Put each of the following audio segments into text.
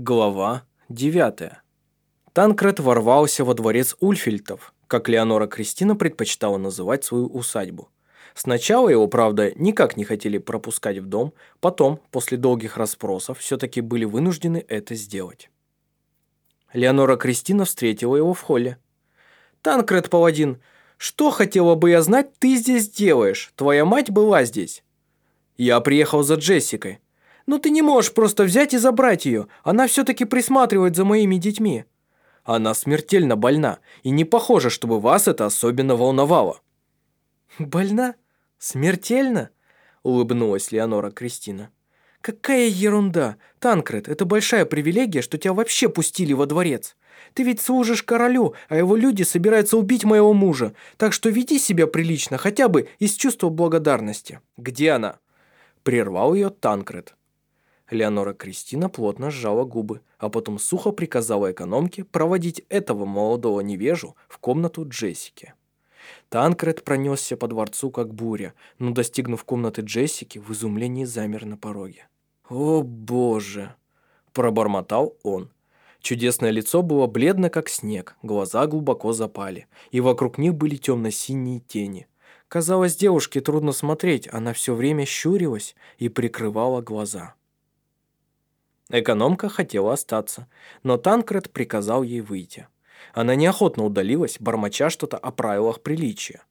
Глава 9. Танкред ворвался во дворец Ульфильтов, как Леонора Кристина предпочитала называть свою усадьбу. Сначала его, правда, никак не хотели пропускать в дом, потом, после долгих расспросов, все-таки были вынуждены это сделать. Леонора Кристина встретила его в холле. «Танкред, паладин, что хотела бы я знать, ты здесь делаешь? Твоя мать была здесь?» «Я приехал за Джессикой», «Ну ты не можешь просто взять и забрать ее. Она все-таки присматривает за моими детьми». «Она смертельно больна, и не похоже, чтобы вас это особенно волновало». «Больна? Смертельно?» – улыбнулась Леонора Кристина. «Какая ерунда! Танкред, это большая привилегия, что тебя вообще пустили во дворец. Ты ведь служишь королю, а его люди собираются убить моего мужа, так что веди себя прилично, хотя бы из чувства благодарности». «Где она?» – прервал ее Танкред. Леонора Кристина плотно сжала губы, а потом сухо приказала экономке проводить этого молодого невежу в комнату Джессики. Танкред пронесся по дворцу как буря, но, достигнув комнаты Джессики, в изумлении замер на пороге. «О, боже!» – пробормотал он. Чудесное лицо было бледно, как снег, глаза глубоко запали, и вокруг них были темно-синие тени. Казалось, девушке трудно смотреть, она все время щурилась и прикрывала глаза. Экономка хотела остаться, но Танкред приказал ей выйти. Она неохотно удалилась, бормоча что-то о правилах приличия.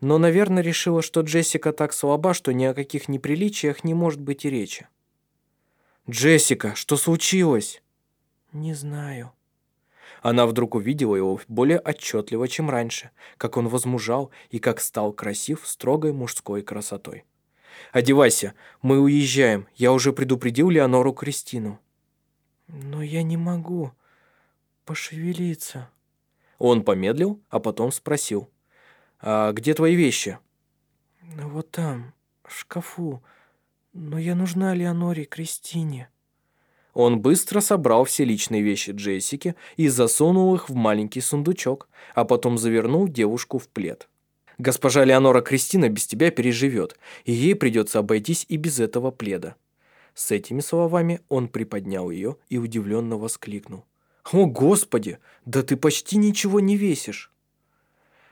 Но, наверное, решила, что Джессика так слаба, что ни о каких неприличиях не может быть и речи. «Джессика, что случилось?» «Не знаю». Она вдруг увидела его более отчетливо, чем раньше, как он возмужал и как стал красив строгой мужской красотой. «Одевайся, мы уезжаем. Я уже предупредил Леонору Кристину». «Но я не могу пошевелиться». Он помедлил, а потом спросил. «А где твои вещи?» «Вот там, в шкафу. Но я нужна Леоноре Кристине». Он быстро собрал все личные вещи Джессики и засунул их в маленький сундучок, а потом завернул девушку в плед. «Госпожа Леонора Кристина без тебя переживет, и ей придется обойтись и без этого пледа». С этими словами он приподнял ее и удивленно воскликнул. «О, Господи! Да ты почти ничего не весишь!»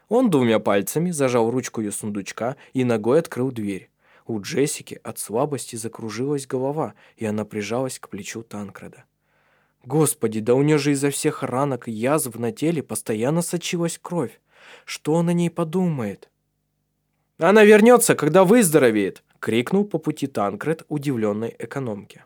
Он двумя пальцами зажал ручку ее сундучка и ногой открыл дверь. У Джессики от слабости закружилась голова, и она прижалась к плечу Танкреда. Господи, да у нее же изо всех ранок и язв на теле постоянно сочилась кровь. Что он о ней подумает? «Она вернется, когда выздоровеет!» Крикнул по пути Танкред удивленной экономке.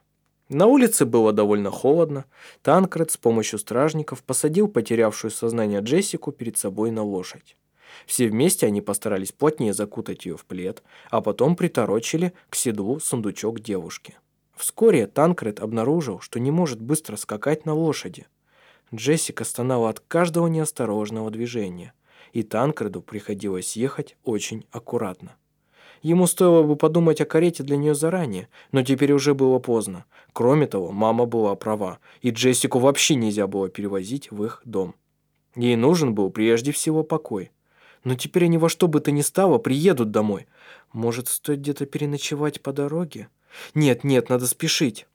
На улице было довольно холодно. Танкред с помощью стражников посадил потерявшую сознание Джессику перед собой на лошадь. Все вместе они постарались плотнее закутать ее в плед, а потом приторочили к седлу сундучок девушки. Вскоре Танкред обнаружил, что не может быстро скакать на лошади. Джессика стонала от каждого неосторожного движения, и Танкреду приходилось ехать очень аккуратно. Ему стоило бы подумать о карете для нее заранее, но теперь уже было поздно. Кроме того, мама была права, и Джессику вообще нельзя было перевозить в их дом. Ей нужен был прежде всего покой. Но теперь они во что бы то ни стало приедут домой. Может, стоит где-то переночевать по дороге? Нет, нет, надо спешить.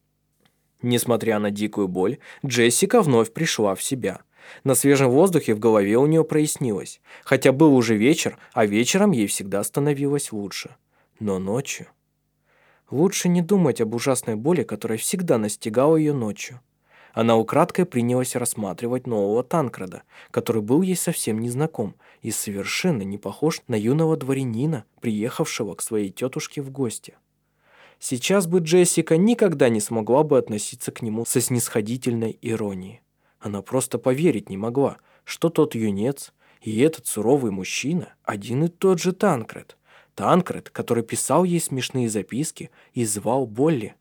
Несмотря на дикую боль, Джессика вновь пришла в себя. На свежем воздухе в голове у нее прояснилось. Хотя был уже вечер, а вечером ей всегда становилось лучше. Но ночью... Лучше не думать об ужасной боли, которая всегда настигала ее ночью. Она украдкой принялась рассматривать нового Танкрада, который был ей совсем незнаком и совершенно не похож на юного дворянина, приехавшего к своей тетушке в гости. Сейчас бы Джессика никогда не смогла бы относиться к нему со снисходительной иронией. Она просто поверить не могла, что тот юнец и этот суровый мужчина один и тот же Танкред. Танкред, который писал ей смешные записки и звал Болли.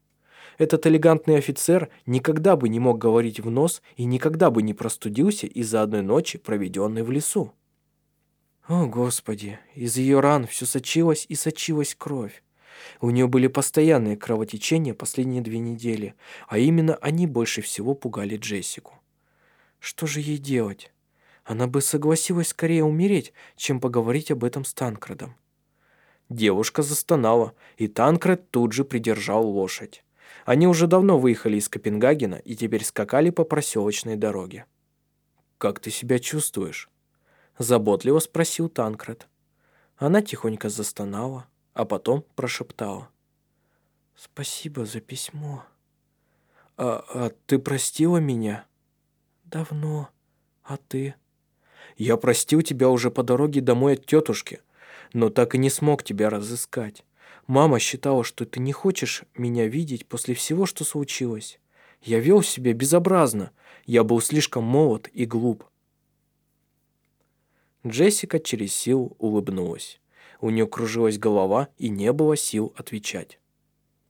Этот элегантный офицер никогда бы не мог говорить в нос и никогда бы не простудился из-за одной ночи, проведенной в лесу. О, Господи, из ее ран все сочилась и сочилась кровь. У нее были постоянные кровотечения последние две недели, а именно они больше всего пугали Джессику. Что же ей делать? Она бы согласилась скорее умереть, чем поговорить об этом с Танкредом. Девушка застонала, и Танкред тут же придержал лошадь. Они уже давно выехали из Копенгагена и теперь скакали по проселочной дороге. «Как ты себя чувствуешь?» Заботливо спросил Танкред. Она тихонько застонала, а потом прошептала. «Спасибо за письмо». «А, а ты простила меня?» «Давно. А ты?» «Я простил тебя уже по дороге домой от тетушки, но так и не смог тебя разыскать. Мама считала, что ты не хочешь меня видеть после всего, что случилось. Я вел себя безобразно. Я был слишком молод и глуп. Джессика через силу улыбнулась. У нее кружилась голова и не было сил отвечать.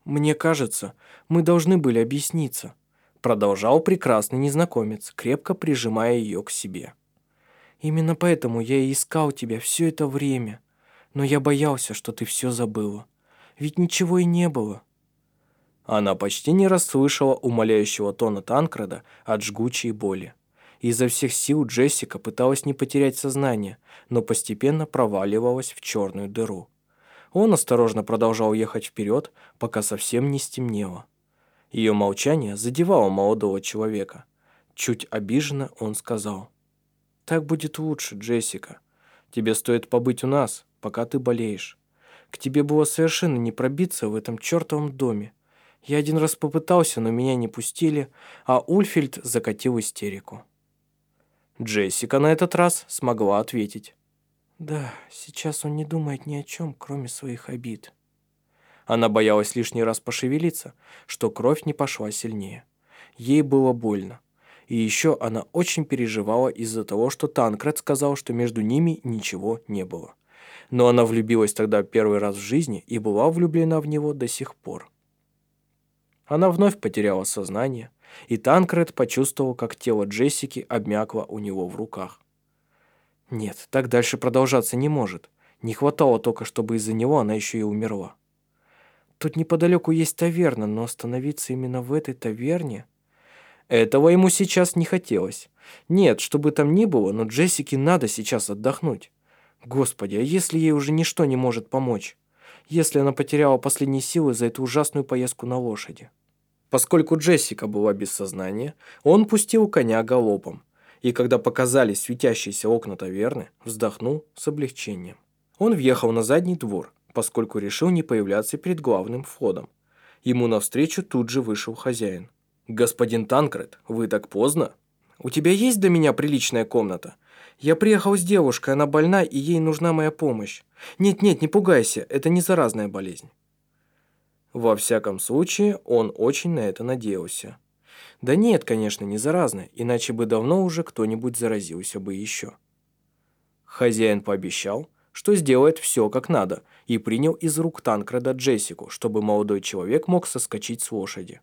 «Мне кажется, мы должны были объясниться», продолжал прекрасный незнакомец, крепко прижимая ее к себе. «Именно поэтому я и искал тебя все это время, но я боялся, что ты все забыла. Ведь ничего и не было». Она почти не расслышала умоляющего тона Танкрада от жгучей боли. Изо всех сил Джессика пыталась не потерять сознание, но постепенно проваливалась в черную дыру. Он осторожно продолжал ехать вперед, пока совсем не стемнело. Ее молчание задевало молодого человека. Чуть обиженно он сказал. «Так будет лучше, Джессика. Тебе стоит побыть у нас, пока ты болеешь. К тебе было совершенно не пробиться в этом чертовом доме. Я один раз попытался, но меня не пустили, а Ульфильд закатил истерику. Джессика на этот раз смогла ответить. «Да, сейчас он не думает ни о чем, кроме своих обид». Она боялась лишний раз пошевелиться, что кровь не пошла сильнее. Ей было больно. И еще она очень переживала из-за того, что Танкред сказал, что между ними ничего не было но она влюбилась тогда первый раз в жизни и была влюблена в него до сих пор. Она вновь потеряла сознание, и Танкред почувствовал, как тело Джессики обмякло у него в руках. Нет, так дальше продолжаться не может. Не хватало только, чтобы из-за него она еще и умерла. Тут неподалеку есть таверна, но остановиться именно в этой таверне... Этого ему сейчас не хотелось. Нет, чтобы там ни было, но Джессике надо сейчас отдохнуть. Господи, а если ей уже ничто не может помочь? Если она потеряла последние силы за эту ужасную поездку на лошади? Поскольку Джессика была без сознания, он пустил коня галопом, и когда показались светящиеся окна таверны, вздохнул с облегчением. Он въехал на задний двор, поскольку решил не появляться перед главным входом. Ему навстречу тут же вышел хозяин. «Господин Танкред, вы так поздно? У тебя есть для меня приличная комната? Я приехал с девушкой, она больна, и ей нужна моя помощь. Нет-нет, не пугайся, это не заразная болезнь». Во всяком случае, он очень на это надеялся. Да нет, конечно, не заразная, иначе бы давно уже кто-нибудь заразился бы еще. Хозяин пообещал, что сделает все как надо, и принял из рук Танкрада Джессику, чтобы молодой человек мог соскочить с лошади.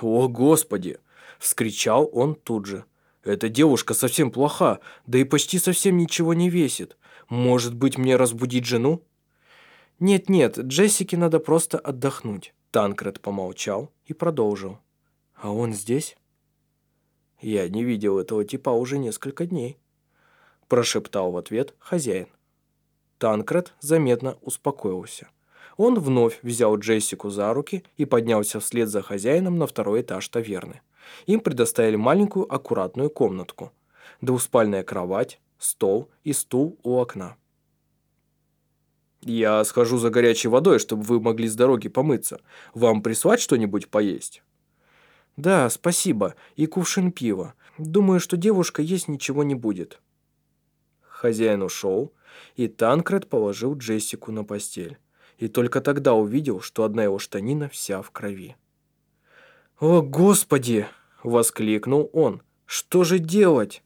«О, Господи!» – вскричал он тут же. Эта девушка совсем плоха, да и почти совсем ничего не весит. Может быть, мне разбудить жену? Нет-нет, Джессике надо просто отдохнуть. Танкред помолчал и продолжил. А он здесь? Я не видел этого типа уже несколько дней. Прошептал в ответ хозяин. Танкред заметно успокоился. Он вновь взял Джессику за руки и поднялся вслед за хозяином на второй этаж таверны. Им предоставили маленькую аккуратную комнатку, двуспальная кровать, стол и стул у окна. «Я схожу за горячей водой, чтобы вы могли с дороги помыться. Вам прислать что-нибудь поесть?» «Да, спасибо. И кувшин пива. Думаю, что девушка есть ничего не будет». Хозяин ушел, и Танкред положил Джессику на постель. И только тогда увидел, что одна его штанина вся в крови. «О, Господи!» – воскликнул он. «Что же делать?»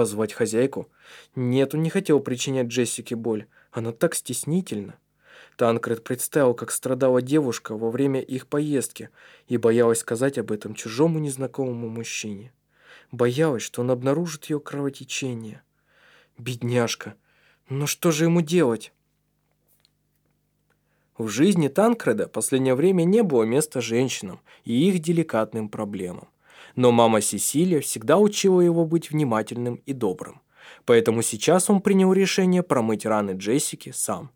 Позвать хозяйку? Нет, он не хотел причинять Джессике боль. Она так стеснительна. Танкред представил, как страдала девушка во время их поездки и боялась сказать об этом чужому незнакомому мужчине. Боялась, что он обнаружит ее кровотечение. Бедняжка. Но что же ему делать? В жизни Танкреда последнее время не было места женщинам и их деликатным проблемам. Но мама Сесилия всегда учила его быть внимательным и добрым. Поэтому сейчас он принял решение промыть раны Джессики сам,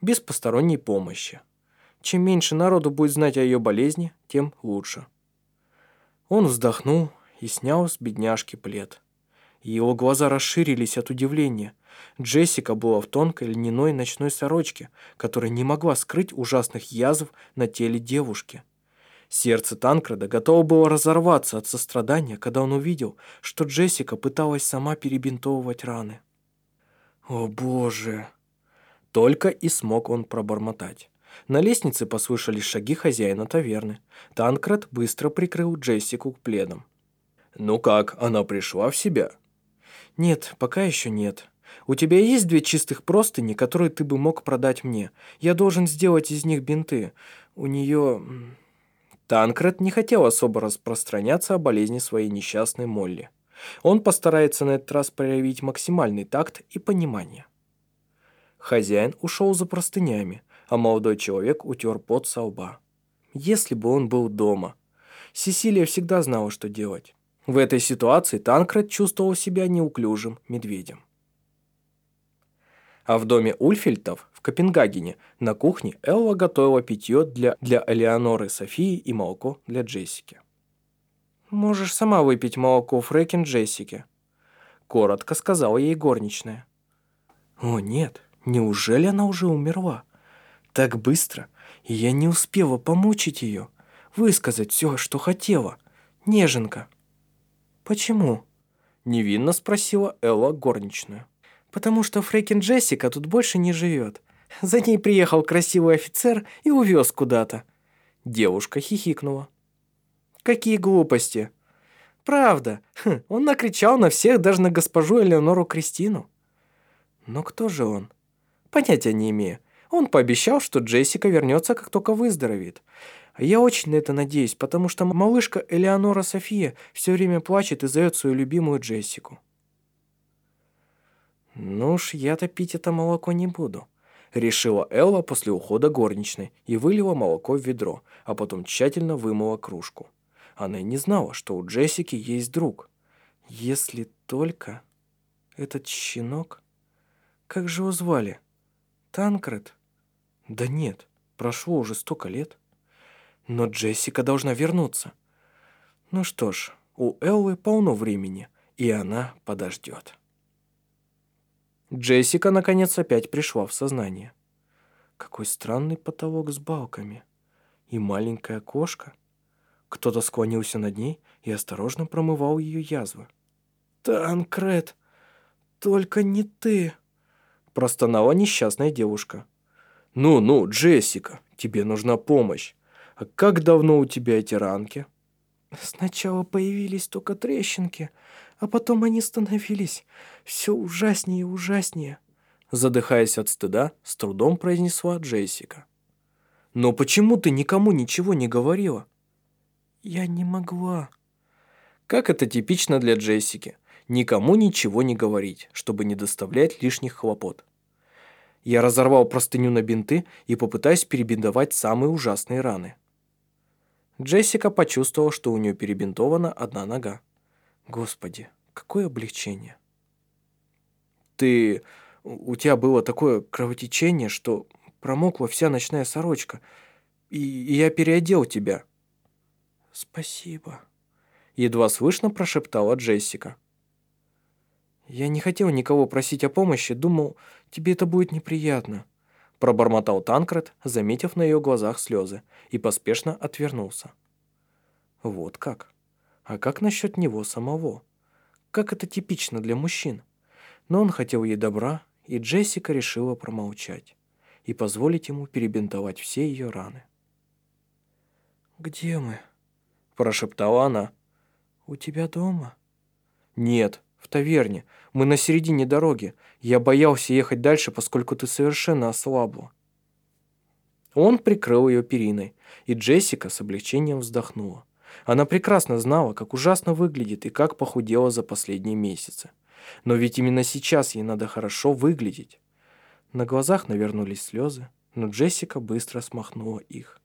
без посторонней помощи. Чем меньше народу будет знать о ее болезни, тем лучше. Он вздохнул и снял с бедняжки плед. Его глаза расширились от удивления. Джессика была в тонкой льняной ночной сорочке, которая не могла скрыть ужасных язв на теле девушки. Сердце Танкрада готово было разорваться от сострадания, когда он увидел, что Джессика пыталась сама перебинтовывать раны. «О, Боже!» Только и смог он пробормотать. На лестнице послышались шаги хозяина таверны. Танкрад быстро прикрыл Джессику пледом. «Ну как, она пришла в себя?» «Нет, пока еще нет. У тебя есть две чистых простыни, которые ты бы мог продать мне? Я должен сделать из них бинты. У нее...» Танкред не хотел особо распространяться о болезни своей несчастной Молли. Он постарается на этот раз проявить максимальный такт и понимание. Хозяин ушел за простынями, а молодой человек утер пот со лба. Если бы он был дома. Сесилия всегда знала, что делать. В этой ситуации Танкред чувствовал себя неуклюжим медведем. А в доме Ульфельтов в Копенгагене на кухне Элла готовила питье для, для Элеоноры Софии и молоко для Джессики. «Можешь сама выпить молоко Фрэкин Джессики», – коротко сказала ей горничная. «О, нет, неужели она уже умерла? Так быстро, и я не успела помучить ее, высказать все, что хотела. Неженка». «Почему?» – невинно спросила Элла горничную. «Потому что Фрейкин Джессика тут больше не живет. За ней приехал красивый офицер и увез куда-то». Девушка хихикнула. «Какие глупости!» «Правда, хм, он накричал на всех, даже на госпожу Элеонору Кристину». «Но кто же он?» «Понятия не имею. Он пообещал, что Джессика вернется, как только выздоровеет. Я очень на это надеюсь, потому что малышка Элеонора София все время плачет и зовет свою любимую Джессику». «Ну уж я-то пить это молоко не буду», — решила Элла после ухода горничной и вылила молоко в ведро, а потом тщательно вымыла кружку. Она и не знала, что у Джессики есть друг. Если только... Этот щенок... Как же его звали? Танкред? Да нет, прошло уже столько лет. Но Джессика должна вернуться. Ну что ж, у Эллы полно времени, и она подождет. Джессика, наконец, опять пришла в сознание. Какой странный потолок с балками. И маленькое окошко. Кто-то склонился над ней и осторожно промывал ее язвы. «Танкред, только не ты!» Простонала несчастная девушка. «Ну-ну, Джессика, тебе нужна помощь. А как давно у тебя эти ранки?» «Сначала появились только трещинки, а потом они становились все ужаснее и ужаснее», задыхаясь от стыда, с трудом произнесла Джессика. «Но почему ты никому ничего не говорила?» «Я не могла». Как это типично для Джессики. Никому ничего не говорить, чтобы не доставлять лишних хлопот. Я разорвал простыню на бинты и попытаюсь перебинтовать самые ужасные раны. Джессика почувствовала, что у нее перебинтована одна нога. Господи, какое облегчение. Ты... У тебя было такое кровотечение, что промокла вся ночная сорочка, и, и я переодел тебя. Спасибо. Едва слышно прошептала Джессика. Я не хотел никого просить о помощи, думал, тебе это будет неприятно. Пробормотал Танкред, заметив на ее глазах слезы, и поспешно отвернулся. Вот как. А как насчет него самого? Как это типично для мужчин? Но он хотел ей добра, и Джессика решила промолчать и позволить ему перебинтовать все ее раны. «Где мы?» – прошептала она. «У тебя дома?» «Нет, в таверне. Мы на середине дороги. Я боялся ехать дальше, поскольку ты совершенно ослабла». Он прикрыл ее периной, и Джессика с облегчением вздохнула. Она прекрасно знала, как ужасно выглядит и как похудела за последние месяцы. Но ведь именно сейчас ей надо хорошо выглядеть. На глазах навернулись слезы, но Джессика быстро смахнула их.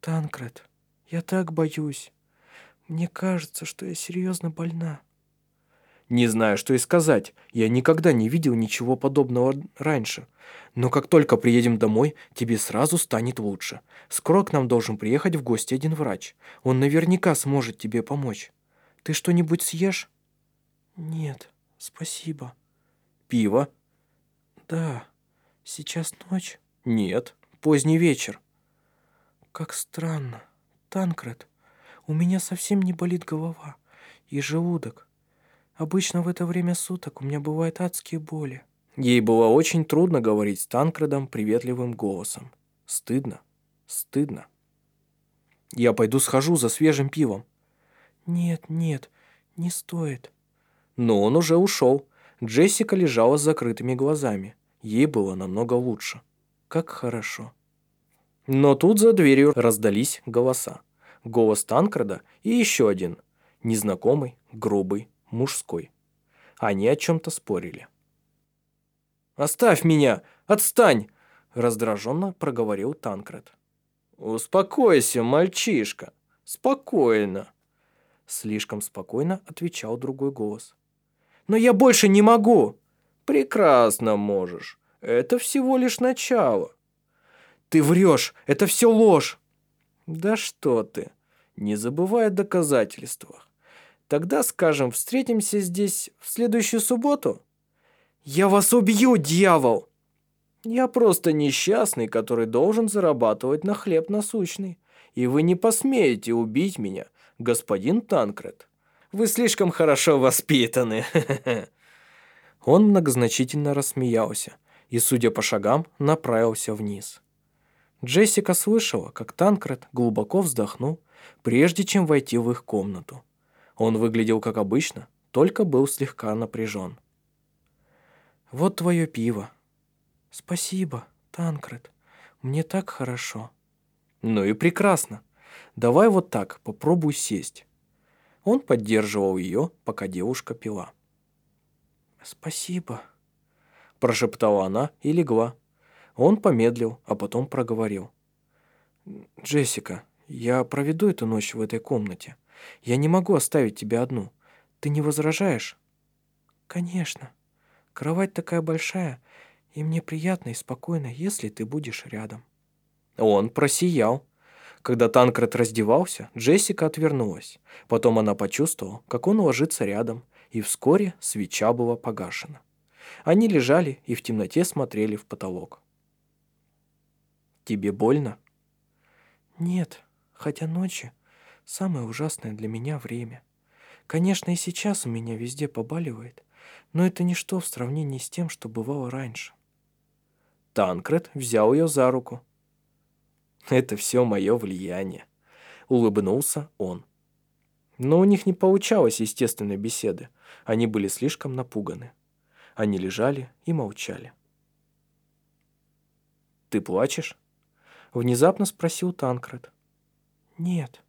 «Танкред, я так боюсь. Мне кажется, что я серьезно больна». Не знаю, что и сказать. Я никогда не видел ничего подобного раньше. Но как только приедем домой, тебе сразу станет лучше. Скоро к нам должен приехать в гости один врач. Он наверняка сможет тебе помочь. Ты что-нибудь съешь? Нет, спасибо. Пиво? Да. Сейчас ночь? Нет, поздний вечер. Как странно. Танкред, у меня совсем не болит голова и желудок. Обычно в это время суток у меня бывают адские боли. Ей было очень трудно говорить с Танкредом приветливым голосом. Стыдно, стыдно. Я пойду схожу за свежим пивом. Нет, нет, не стоит. Но он уже ушел. Джессика лежала с закрытыми глазами. Ей было намного лучше. Как хорошо. Но тут за дверью раздались голоса. Голос Танкреда и еще один. Незнакомый, грубый, мужской. Они о чем-то спорили. «Оставь меня! Отстань!» раздраженно проговорил Танкред. «Успокойся, мальчишка! Спокойно!» Слишком спокойно отвечал другой голос. «Но я больше не могу!» «Прекрасно можешь. Это всего лишь начало». «Ты врешь! Это все ложь!» «Да что ты! Не забывай о доказательствах. Тогда, скажем, встретимся здесь в следующую субботу?» «Я вас убью, дьявол!» «Я просто несчастный, который должен зарабатывать на хлеб насущный. И вы не посмеете убить меня, господин Танкред. Вы слишком хорошо воспитаны». Он многозначительно рассмеялся и, судя по шагам, направился вниз. Джессика слышала, как Танкред глубоко вздохнул, прежде чем войти в их комнату. Он выглядел как обычно, только был слегка напряжен. «Вот твое пиво». «Спасибо, Танкред. Мне так хорошо». «Ну и прекрасно. Давай вот так, попробуй сесть». Он поддерживал ее, пока девушка пила. «Спасибо», – прошептала она и легла. Он помедлил, а потом проговорил. «Джессика, я проведу эту ночь в этой комнате. Я не могу оставить тебя одну. Ты не возражаешь?» «Конечно. Кровать такая большая, и мне приятно и спокойно, если ты будешь рядом». Он просиял. Когда Танкред раздевался, Джессика отвернулась. Потом она почувствовала, как он ложится рядом, и вскоре свеча была погашена. Они лежали и в темноте смотрели в потолок. «Тебе больно?» «Нет, хотя ночи Самое ужасное для меня время. Конечно, и сейчас у меня везде побаливает, но это ничто в сравнении с тем, что бывало раньше. Танкред взял ее за руку. «Это все мое влияние», — улыбнулся он. Но у них не получалось естественной беседы. Они были слишком напуганы. Они лежали и молчали. «Ты плачешь?» — внезапно спросил Танкред. «Нет»,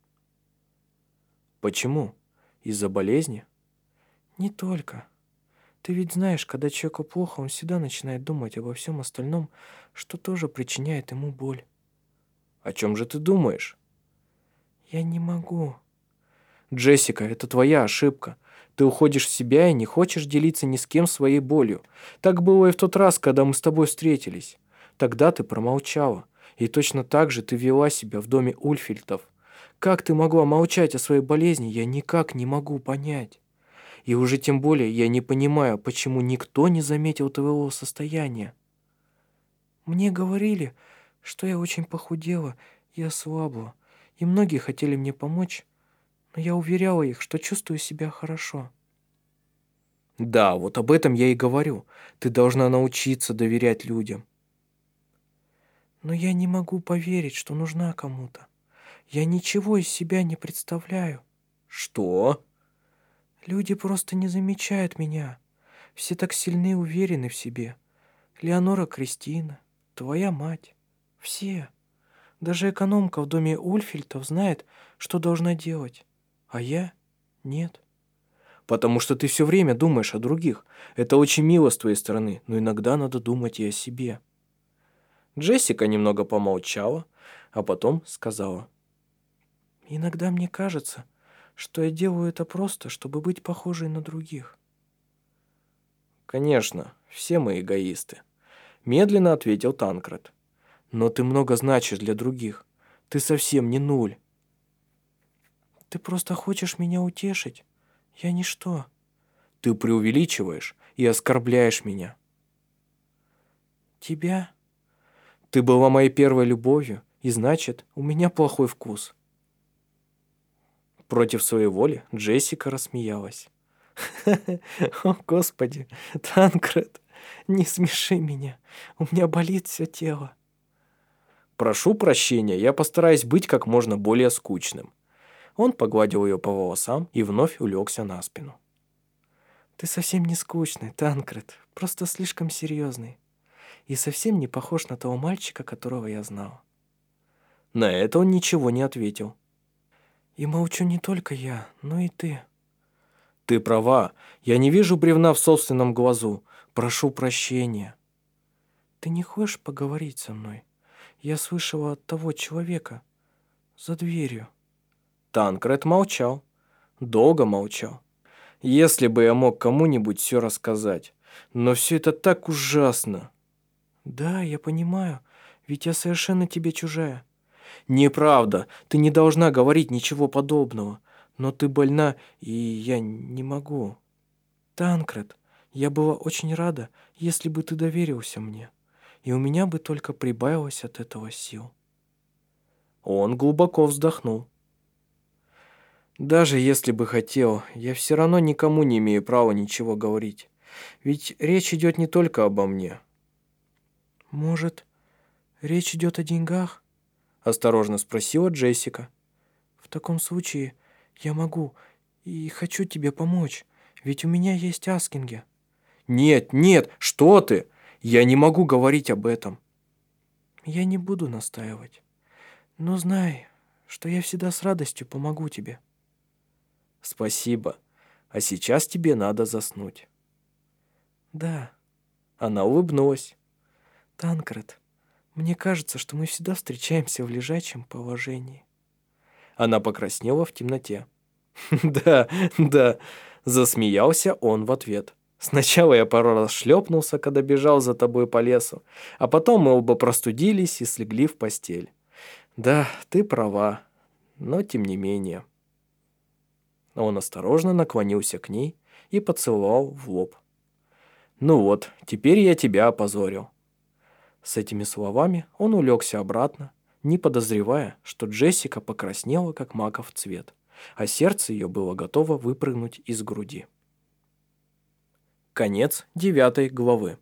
Почему? Из-за болезни? Не только. Ты ведь знаешь, когда человеку плохо, он всегда начинает думать обо всем остальном, что тоже причиняет ему боль. О чем же ты думаешь? Я не могу. Джессика, это твоя ошибка. Ты уходишь в себя и не хочешь делиться ни с кем своей болью. Так было и в тот раз, когда мы с тобой встретились. Тогда ты промолчала. И точно так же ты вела себя в доме Ульфильтов. Как ты могла молчать о своей болезни, я никак не могу понять. И уже тем более я не понимаю, почему никто не заметил твоего состояния. Мне говорили, что я очень похудела и ослабла, и многие хотели мне помочь, но я уверяла их, что чувствую себя хорошо. Да, вот об этом я и говорю. Ты должна научиться доверять людям. Но я не могу поверить, что нужна кому-то. Я ничего из себя не представляю. Что? Люди просто не замечают меня. Все так сильны и уверены в себе. Леонора Кристина, твоя мать. Все. Даже экономка в доме Ульфильтов знает, что должна делать. А я — нет. Потому что ты все время думаешь о других. Это очень мило с твоей стороны, но иногда надо думать и о себе. Джессика немного помолчала, а потом сказала — Иногда мне кажется, что я делаю это просто, чтобы быть похожей на других. «Конечно, все мы эгоисты», — медленно ответил Танкред. «Но ты много значишь для других. Ты совсем не нуль». «Ты просто хочешь меня утешить? Я ничто». «Ты преувеличиваешь и оскорбляешь меня». «Тебя?» «Ты была моей первой любовью, и значит, у меня плохой вкус». Против своей воли Джессика рассмеялась. «О, Господи, Танкред, не смеши меня, у меня болит все тело». «Прошу прощения, я постараюсь быть как можно более скучным». Он погладил ее по волосам и вновь улегся на спину. «Ты совсем не скучный, Танкред, просто слишком серьезный. И совсем не похож на того мальчика, которого я знал». На это он ничего не ответил. «И молчу не только я, но и ты». «Ты права. Я не вижу бревна в собственном глазу. Прошу прощения». «Ты не хочешь поговорить со мной? Я слышала от того человека за дверью». Танкред молчал. Долго молчал. Если бы я мог кому-нибудь все рассказать. Но все это так ужасно. Да, я понимаю. Ведь я совершенно тебе чужая. Неправда. Ты не должна говорить ничего подобного но ты больна, и я не могу». «Танкред, я была очень рада, если бы ты доверился мне, и у меня бы только прибавилось от этого сил». Он глубоко вздохнул. «Даже если бы хотел, я все равно никому не имею права ничего говорить. Ведь речь идет не только обо мне». «Может, речь идет о деньгах?» – осторожно спросила Джессика. «В таком случае я могу и хочу тебе помочь, ведь у меня есть аскинги». «Нет, нет, что ты! Я не могу говорить об этом». «Я не буду настаивать. Но знай, что я всегда с радостью помогу тебе». «Спасибо. А сейчас тебе надо заснуть». «Да». Она улыбнулась. «Танкред, мне кажется, что мы всегда встречаемся в лежачем положении». Она покраснела в темноте. «Да, да», — засмеялся он в ответ. «Сначала я пару раз шлепнулся, когда бежал за тобой по лесу, а потом мы оба простудились и слегли в постель. Да, ты права, но тем не менее». Он осторожно наклонился к ней и поцеловал в лоб. «Ну вот, теперь я тебя опозорил». С этими словами он улегся обратно, не подозревая, что Джессика покраснела, как маков цвет, а сердце ее было готово выпрыгнуть из груди. Конец девятой главы.